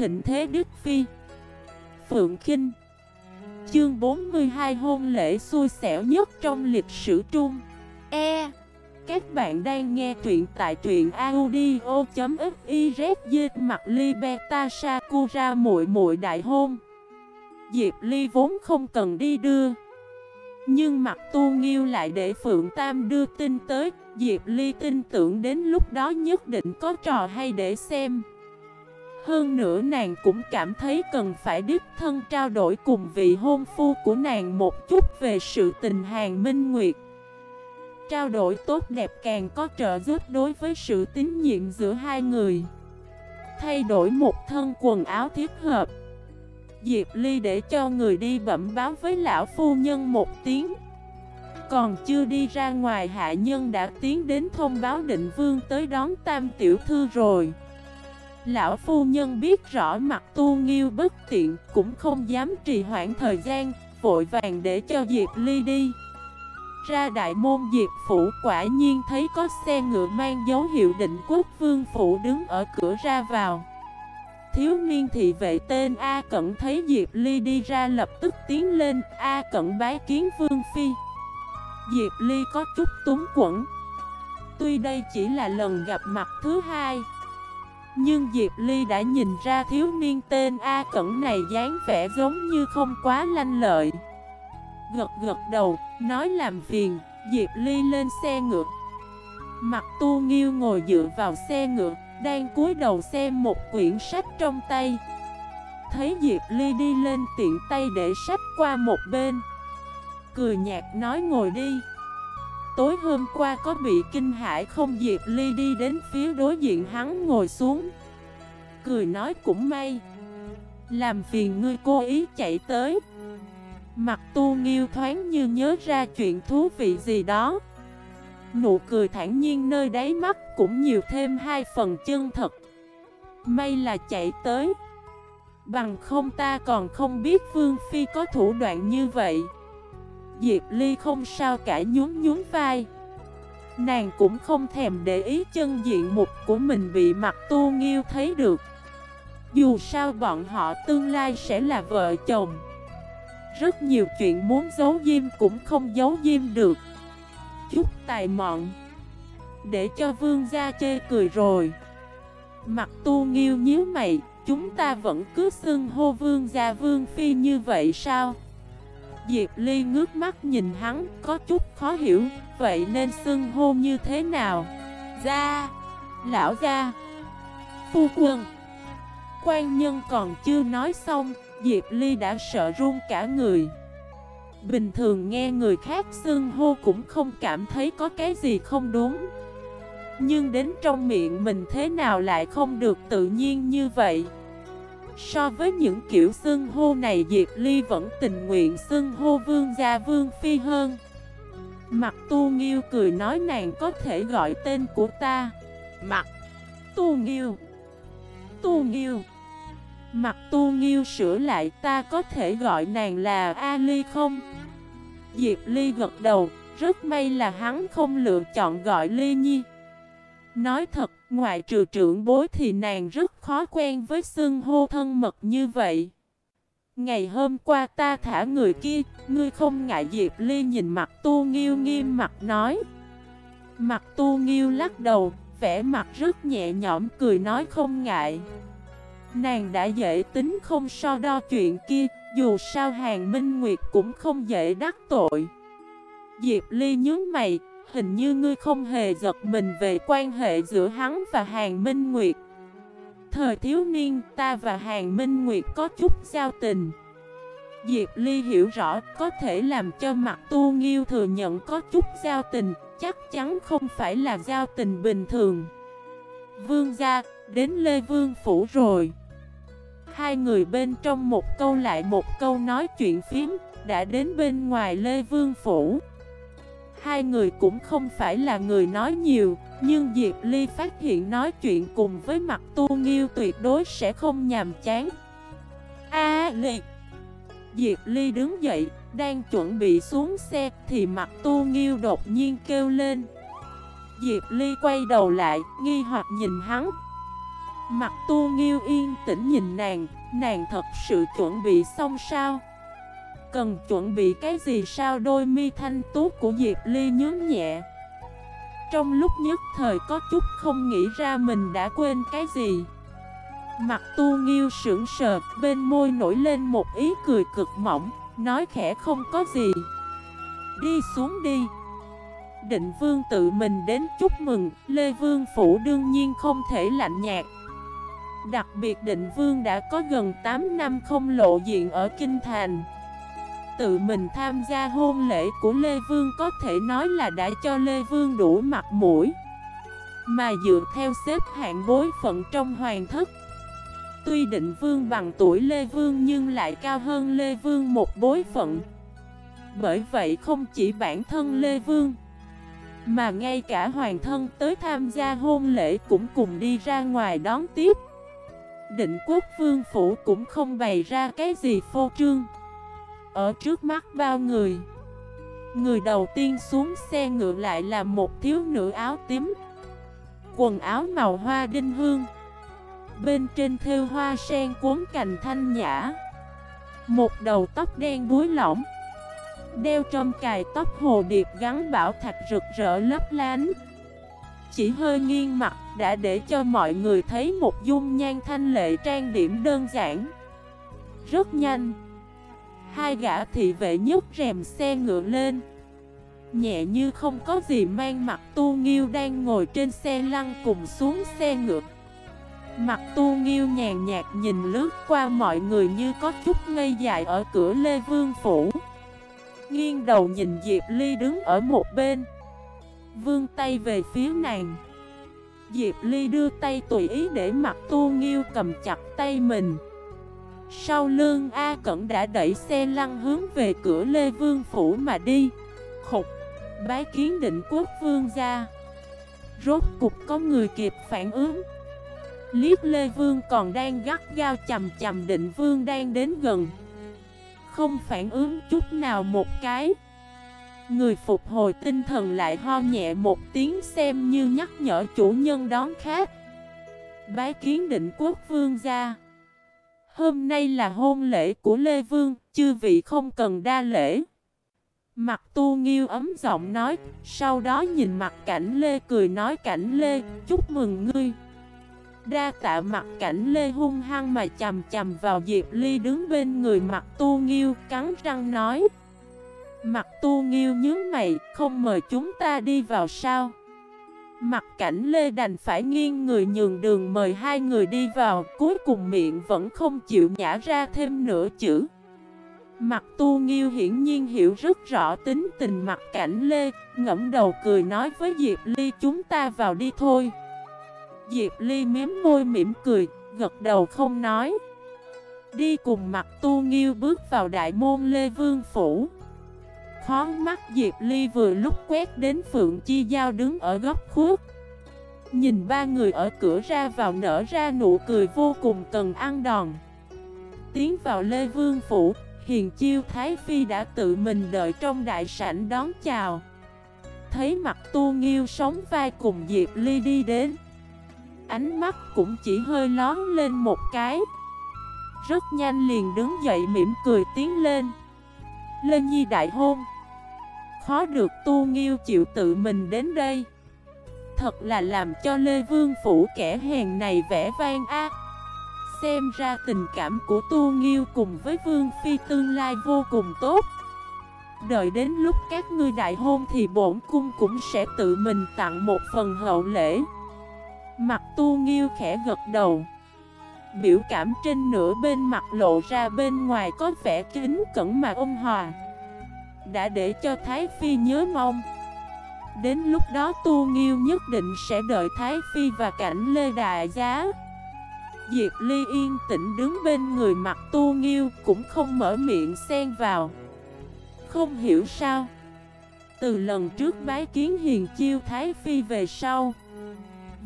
thịnh thế Đức Phi. Phượng Kinh. Chương 42 hôn lễ xui xẻo nhất trong lịch sử Trung. E. Các bạn đang nghe truyện tại truyện audio.xyz mặt ly beta sakura muội muội đại hôn. Diệp Ly vốn không cần đi đưa. Nhưng mặt tu nghiêu lại để Phượng Tam đưa tin tới. Diệp Ly tin tưởng đến lúc đó nhất định có trò hay để xem hơn nữa nàng cũng cảm thấy cần phải đích thân trao đổi cùng vị hôn phu của nàng một chút về sự tình hàng minh nguyệt. Trao đổi tốt đẹp càng có trợ giúp đối với sự tín nhiệm giữa hai người. Thay đổi một thân quần áo thiết hợp. Diệp Ly để cho người đi bẩm báo với lão phu nhân một tiếng. Còn chưa đi ra ngoài hạ nhân đã tiến đến thông báo định vương tới đón tam tiểu thư rồi. Lão phu nhân biết rõ mặt tu nghiêu bất tiện, Cũng không dám trì hoãn thời gian, Vội vàng để cho Diệp Ly đi. Ra đại môn Diệp Phủ, quả nhiên thấy có xe ngựa mang dấu hiệu định quốc vương phủ đứng ở cửa ra vào. Thiếu niên thị vệ tên A Cẩn thấy Diệp Ly đi ra lập tức tiến lên, A Cẩn bái kiến vương phi. Diệp Ly có chút túng quẩn Tuy đây chỉ là lần gặp mặt thứ hai nhưng Diệp Ly đã nhìn ra thiếu niên tên A Cẩn này dáng vẻ giống như không quá lanh lợi. Gật gật đầu, nói làm phiền, Diệp Ly lên xe ngựa. Mặt tu nghiêu ngồi dựa vào xe ngựa, đang cúi đầu xem một quyển sách trong tay. Thấy Diệp Ly đi lên tiện tay để sách qua một bên. Cười nhạt nói ngồi đi. Tối hôm qua có bị kinh hãi không? Diệp Ly đi đến phía đối diện hắn ngồi xuống. Cười nói cũng may. Làm phiền ngươi cố ý chạy tới. Mặt tu nghiêu thoáng như nhớ ra chuyện thú vị gì đó. Nụ cười thản nhiên nơi đáy mắt cũng nhiều thêm hai phần chân thật. May là chạy tới. Bằng không ta còn không biết Vương Phi có thủ đoạn như vậy. Diệp Ly không sao cả nhún nhún vai. Nàng cũng không thèm để ý chân diện mục của mình bị mặt tu nghiêu thấy được. Dù sao bọn họ tương lai sẽ là vợ chồng. Rất nhiều chuyện muốn giấu diêm cũng không giấu diêm được. Chút tài mọn. Để cho vương gia chê cười rồi. Mặt tu nghiêu nhíu mày, Chúng ta vẫn cứ xưng hô vương gia vương phi như vậy sao? Diệp Ly ngước mắt nhìn hắn, có chút khó hiểu, vậy nên xưng hô như thế nào? Gia, lão gia, phu quân. Quan nhân còn chưa nói xong, Diệp Ly đã sợ run cả người. Bình thường nghe người khác xưng hô cũng không cảm thấy có cái gì không đúng. Nhưng đến trong miệng mình thế nào lại không được tự nhiên như vậy? So với những kiểu xưng hô này, Diệp Ly vẫn tình nguyện xưng hô vương gia vương phi hơn. Mặt tu nghiêu cười nói, nàng có thể gọi tên của ta Mặt tu nghiêu. Tu nghiêu. Mặt tu nghiêu sửa lại, ta có thể gọi nàng là Ali không? Diệp Ly gật đầu. Rất may là hắn không lựa chọn gọi Ly Nhi. Nói thật Ngoại trừ trưởng bối thì nàng rất khó quen với xưng hô thân mật như vậy. Ngày hôm qua ta thả người kia, ngươi không ngại Diệp Ly nhìn mặt tu nghiêu nghiêm mặt nói. Mặt tu nghiêu lắc đầu, vẻ mặt rất nhẹ nhõm cười nói không ngại. Nàng đã dễ tính không so đo chuyện kia, dù sao hàng minh nguyệt cũng không dễ đắc tội. Diệp Ly nhớ mày, hình như ngươi không hề giật mình về quan hệ giữa hắn và Hàng Minh Nguyệt. Thời thiếu niên, ta và Hàng Minh Nguyệt có chút giao tình. Diệp Ly hiểu rõ có thể làm cho mặt tu nghiêu thừa nhận có chút giao tình, chắc chắn không phải là giao tình bình thường. Vương gia, đến Lê Vương Phủ rồi. Hai người bên trong một câu lại một câu nói chuyện phím, đã đến bên ngoài Lê Vương Phủ. Hai người cũng không phải là người nói nhiều Nhưng Diệp Ly phát hiện nói chuyện cùng với mặt tu nghiêu tuyệt đối sẽ không nhàm chán. A liệt Diệp Ly đứng dậy Đang chuẩn bị xuống xe Thì mặt tu nghiêu đột nhiên kêu lên. Diệp Ly quay đầu lại Nghi hoặc nhìn hắn. Mặt tu nghiêu yên tĩnh nhìn nàng, nàng thật sự chuẩn bị xong sao? Cần chuẩn bị cái gì sao đôi mi thanh tú của Diệp Ly nhướng nhẹ. Trong lúc nhất thời có chút không nghĩ ra mình đã quên cái gì. Mặt tu nghiêu sững sờ, bên môi nổi lên một ý cười cực mỏng, nói khẽ không có gì. Đi xuống đi. Định vương tự mình đến chúc mừng, Lê Vương Phủ đương nhiên không thể lạnh nhạt. Đặc biệt định vương đã có gần 8 năm không lộ diện ở Kinh Thành. Tự mình tham gia hôn lễ của Lê Vương có thể nói là đã cho Lê Vương đủ mặt mũi. Mà dựa theo xếp hạng bối phận trong hoàng thất, Tuy định vương bằng tuổi Lê Vương nhưng lại cao hơn Lê Vương một bối phận. Bởi vậy không chỉ bản thân Lê Vương, Mà ngay cả hoàng thân tới tham gia hôn lễ cũng cùng đi ra ngoài đón tiếp. Định quốc vương phủ cũng không bày ra cái gì phô trương. Ở trước mắt bao người. Người đầu tiên xuống xe ngựa lại là một thiếu nữ áo tím. Quần áo màu hoa đinh hương. Bên trên thêu hoa sen cuốn cành thanh nhã. Một đầu tóc đen búi lỏng. Đeo trong cài tóc hồ điệp gắn bảo thạch rực rỡ lấp lánh. Chỉ hơi nghiêng mặt đã để cho mọi người thấy một dung nhan thanh lệ trang điểm đơn giản. Rất nhanh Hai gã thị vệ nhấc rèm xe ngựa lên. Nhẹ như không có gì mang mặt tu nghiêu đang ngồi trên xe lăn cùng xuống xe ngựa. Mặt tu nghiêu nhàn nhạt nhìn lướt qua mọi người như có chút ngây dại ở cửa Lê Vương Phủ. Nghiêng đầu nhìn Diệp Ly đứng ở một bên. Vương tay về phía nàng. Diệp Ly đưa tay tùy ý để mặt tu nghiêu cầm chặt tay mình. Sau lương A Cẩn đã đẩy xe lăn hướng về cửa Lê Vương Phủ mà đi. Khục, Bái kiến định quốc vương ra Rốt cục có người kịp phản ứng. Liếc Lê Vương còn đang gắt gao chầm chầm định Vương đang đến gần. Không phản ứng chút nào một cái. Người phục hồi tinh thần lại ho nhẹ một tiếng xem như nhắc nhở chủ nhân đón khác Bái kiến định quốc vương ra Hôm nay là hôn lễ của Lê Vương, chư vị không cần đa lễ. Mặt tu nghiêu ấm giọng nói, sau đó nhìn mặt cảnh Lê cười nói cảnh Lê, chúc mừng ngươi. Đa tạ mặt cảnh Lê hung hăng mà chầm chầm vào Diệp Ly đứng bên người mặt tu nghiêu cắn răng nói Mặt tu nghiêu nhớ mày không mời chúng ta đi vào sao? Mặt cảnh Lê đành phải nghiêng người nhường đường mời hai người đi vào Cuối cùng miệng vẫn không chịu nhả ra thêm nửa chữ Mặt tu nghiêu hiển nhiên hiểu rất rõ tính tình mặt cảnh Lê Ngẫm đầu cười nói với Diệp Ly chúng ta vào đi thôi Diệp Ly mém môi mỉm cười, gật đầu không nói. Đi cùng mặt tu nghiêu bước vào đại môn Lê Vương Phủ. Khó mắt Diệp Ly vừa lúc quét đến Phượng Chi Giao đứng ở góc khuất. Nhìn ba người ở cửa ra vào nở ra nụ cười vô cùng cần ăn đòn. Tiến vào Lê Vương Phủ, Hiền Chiêu Thái Phi đã tự mình đợi trong đại sảnh đón chào. Thấy mặt tu nghiêu sống vai cùng Diệp Ly đi đến ánh mắt cũng chỉ hơi lón lên một cái Rất nhanh liền đứng dậy mỉm cười tiến lên Lê Nhi đại hôn. Khó được tu nghiêu chịu tự mình đến đây. Thật là làm cho Lê Vương Phủ kẻ hèn này vẻ vang ác. Xem ra tình cảm của Tu Nghiêu cùng với Vương Phi tương lai vô cùng tốt. Đợi đến lúc các ngươi đại hôn thì bổn cung cũng sẽ tự mình tặng một phần hậu lễ. Mặt tu nghiêu khẽ gật đầu. Biểu cảm trên nửa bên mặt lộ ra bên ngoài có vẻ kính cẩn mà ôn hòa. Đã để cho Thái Phi nhớ mong. Đến lúc đó tu nghiêu nhất định sẽ đợi Thái Phi và cảnh Lê Đại Giá. Diệp Ly yên tĩnh đứng bên người mặt tu nghiêu cũng không mở miệng xen vào. Không hiểu sao, Từ lần trước bái kiến hiền chiêu Thái Phi về sau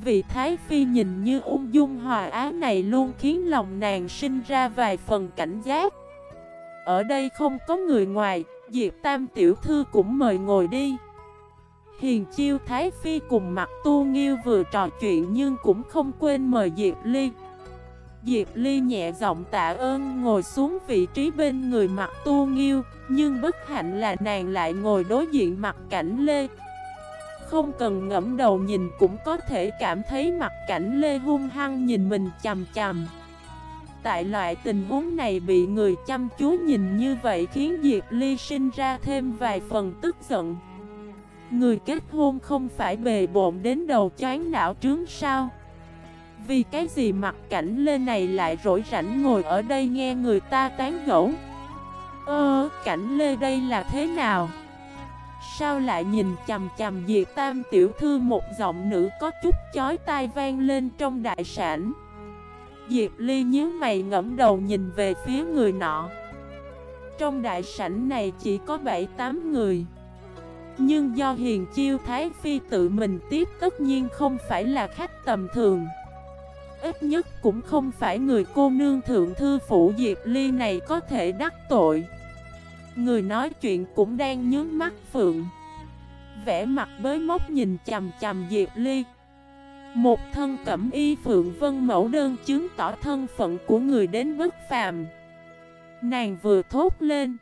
Vị Thái Phi nhìn như ung dung hòa á này luôn khiến lòng nàng sinh ra vài phần cảnh giác. Ở đây không có người ngoài, Diệp Tam Tiểu Thư cũng mời ngồi đi. Hiền Chiêu Thái Phi cùng mặt tu nghiêu vừa trò chuyện nhưng cũng không quên mời Diệp Ly. Diệp Ly nhẹ giọng tạ ơn ngồi xuống vị trí bên người mặt tu nghiêu Nhưng bất hạnh là nàng lại ngồi đối diện mặt cảnh Lê. Không cần ngẫm đầu nhìn cũng có thể cảm thấy mặt cảnh Lê hung hăng nhìn mình chằm chằm. Tại loại tình huống này bị người chăm chú nhìn như vậy khiến Diệp Ly sinh ra thêm vài phần tức giận. Người kết hôn không phải bề bộn đến đầu chán não trướng sao? Vì cái gì mặt cảnh lê này lại rỗi rảnh ngồi ở đây nghe người ta tán gẫu? Ơ, cảnh lê đây là thế nào? Sao lại nhìn chầm chầm Diệp Tam tiểu thư một giọng nữ có chút chói tai vang lên trong đại sản Diệp Ly nhíu mày ngẫm đầu nhìn về phía người nọ. Trong đại sảnh này chỉ có 7-8 người. Nhưng do Hiền Chiêu Thái Phi tự mình tiếp tất nhiên không phải là khách tầm thường. Ít nhất cũng không phải người cô nương thượng thư phủ Diệp Ly này có thể đắc tội. Người nói chuyện cũng đang nhướng mắt Phượng. Vẽ mặt bới móc nhìn chầm chầm Diệp Ly. Một thân cẩm y Phượng Vân mẫu đơn chứng tỏ thân phận của người đến bất phàm. Nàng vừa thốt lên.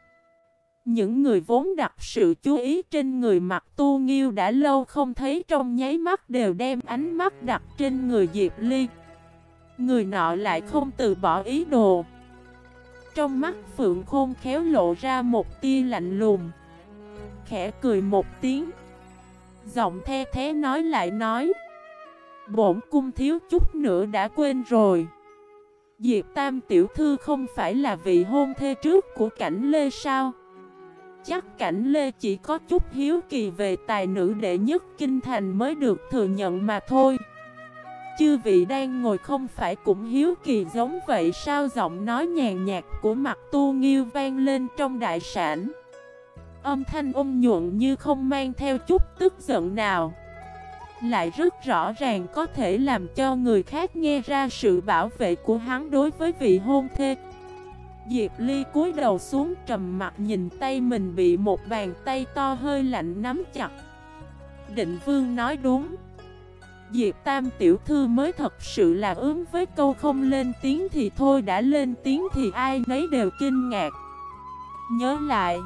Những người vốn đặt sự chú ý trên người mặt tu nghiêu đã lâu không thấy trong nháy mắt đều đem ánh mắt đặt trên người Diệp Ly. Người nọ lại không từ bỏ ý đồ. Trong mắt Phượng Khôn khéo lộ ra một tia lạnh lùng. Khẽ cười một tiếng. Giọng the thế nói lại nói. Bổn cung thiếu chút nữa đã quên rồi. Diệp Tam tiểu thư không phải là vị hôn thê trước của cảnh Lê sao? Chắc cảnh Lê chỉ có chút hiếu kỳ về tài nữ đệ nhất kinh thành mới được thừa nhận mà thôi. Chư vị đang ngồi không phải cũng hiếu kỳ giống vậy sao giọng nói nhàn nhạt của mặt tu nghiêu vang lên trong đại sản Âm thanh ôm nhuận như không mang theo chút tức giận nào lại rất rõ ràng có thể làm cho người khác nghe ra sự bảo vệ của hắn đối với vị hôn thê. Diệp Ly cúi đầu xuống trầm mặt nhìn tay mình bị một bàn tay to hơi lạnh nắm chặt. Định Vương nói đúng. Diệp Tam tiểu thư mới thật sự là ướm với câu không lên tiếng thì thôi, đã lên tiếng thì ai nấy đều kinh ngạc. Nhớ lại.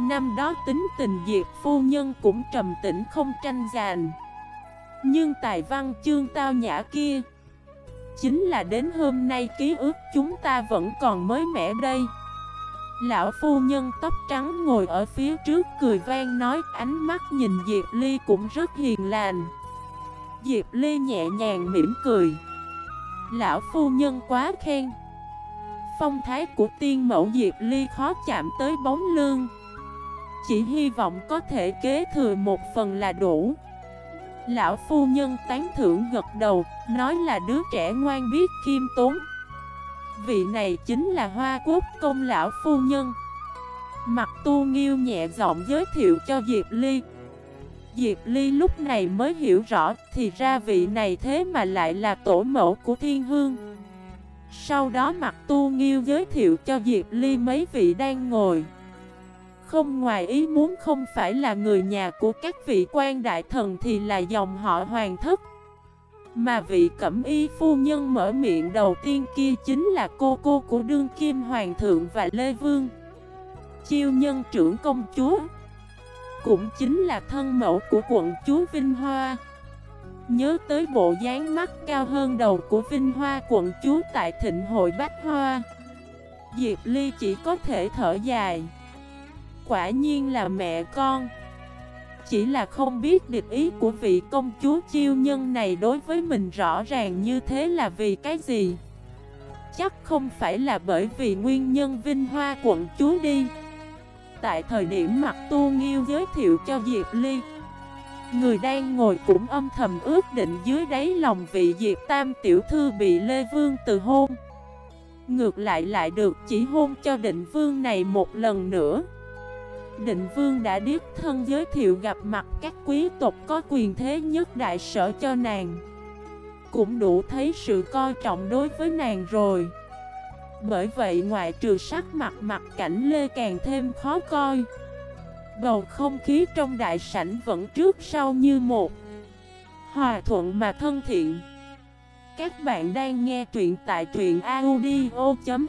Năm đó tính tình Diệp phu nhân cũng trầm tĩnh không tranh giành. Nhưng tài văn chương tao nhã kia, Chính là đến hôm nay ký ức chúng ta vẫn còn mới mẻ đây Lão phu nhân tóc trắng ngồi ở phía trước cười vang nói, ánh mắt nhìn Diệp Ly cũng rất hiền lành Diệp Ly nhẹ nhàng mỉm cười Lão phu nhân quá khen Phong thái của tiên mẫu Diệp Ly khó chạm tới bóng lương Chỉ hy vọng có thể kế thừa một phần là đủ Lão phu nhân tán thưởng gật đầu, nói là đứa trẻ ngoan biết khiêm tốn. Vị này chính là Hoa Quốc công lão phu nhân. Mặt tu nghiêu nhẹ giọng giới thiệu cho Diệp Ly. Diệp Ly lúc này mới hiểu rõ, thì ra vị này thế mà lại là tổ mẫu của thiên hương. Sau đó mặt tu nghiêu giới thiệu cho Diệp Ly mấy vị đang ngồi. Không ngoài ý muốn không phải là người nhà của các vị quan đại thần thì là dòng họ hoàng thất Mà vị cẩm y phu nhân mở miệng đầu tiên kia chính là cô cô của đương kim hoàng thượng và lê vương Chiêu nhân trưởng công chúa cũng chính là thân mẫu của quận chúa Vinh Hoa. Nhớ tới bộ dáng mắt cao hơn đầu của Vinh Hoa, quận chúa tại thịnh hội Bách Hoa. Diệp Ly chỉ có thể thở dài. Quả nhiên là mẹ con. Chỉ là không biết địch ý của vị công chúa chiêu nhân này đối với mình rõ ràng như thế là vì cái gì. Chắc không phải là bởi vì nguyên nhân Vinh Hoa quận chúa đi. Tại thời điểm mặt tu nghiêu giới thiệu cho Diệp Ly. Người đang ngồi cũng âm thầm ước định dưới đáy lòng vị Diệp Tam tiểu thư bị Lê Vương từ hôn. Ngược lại lại được chỉ hôn cho định vương này một lần nữa. Định Vương đã điếc thân giới thiệu gặp mặt các quý tộc có quyền thế nhất đại sở cho nàng. Cũng đủ thấy sự coi trọng đối với nàng rồi. Bởi vậy ngoại trừ sắc mặt mặt cảnh Lê càng thêm khó coi. Bầu không khí trong đại sảnh vẫn trước sau như một Hòa thuận mà thân thiện. Các bạn đang nghe truyện tại truyện audio.fif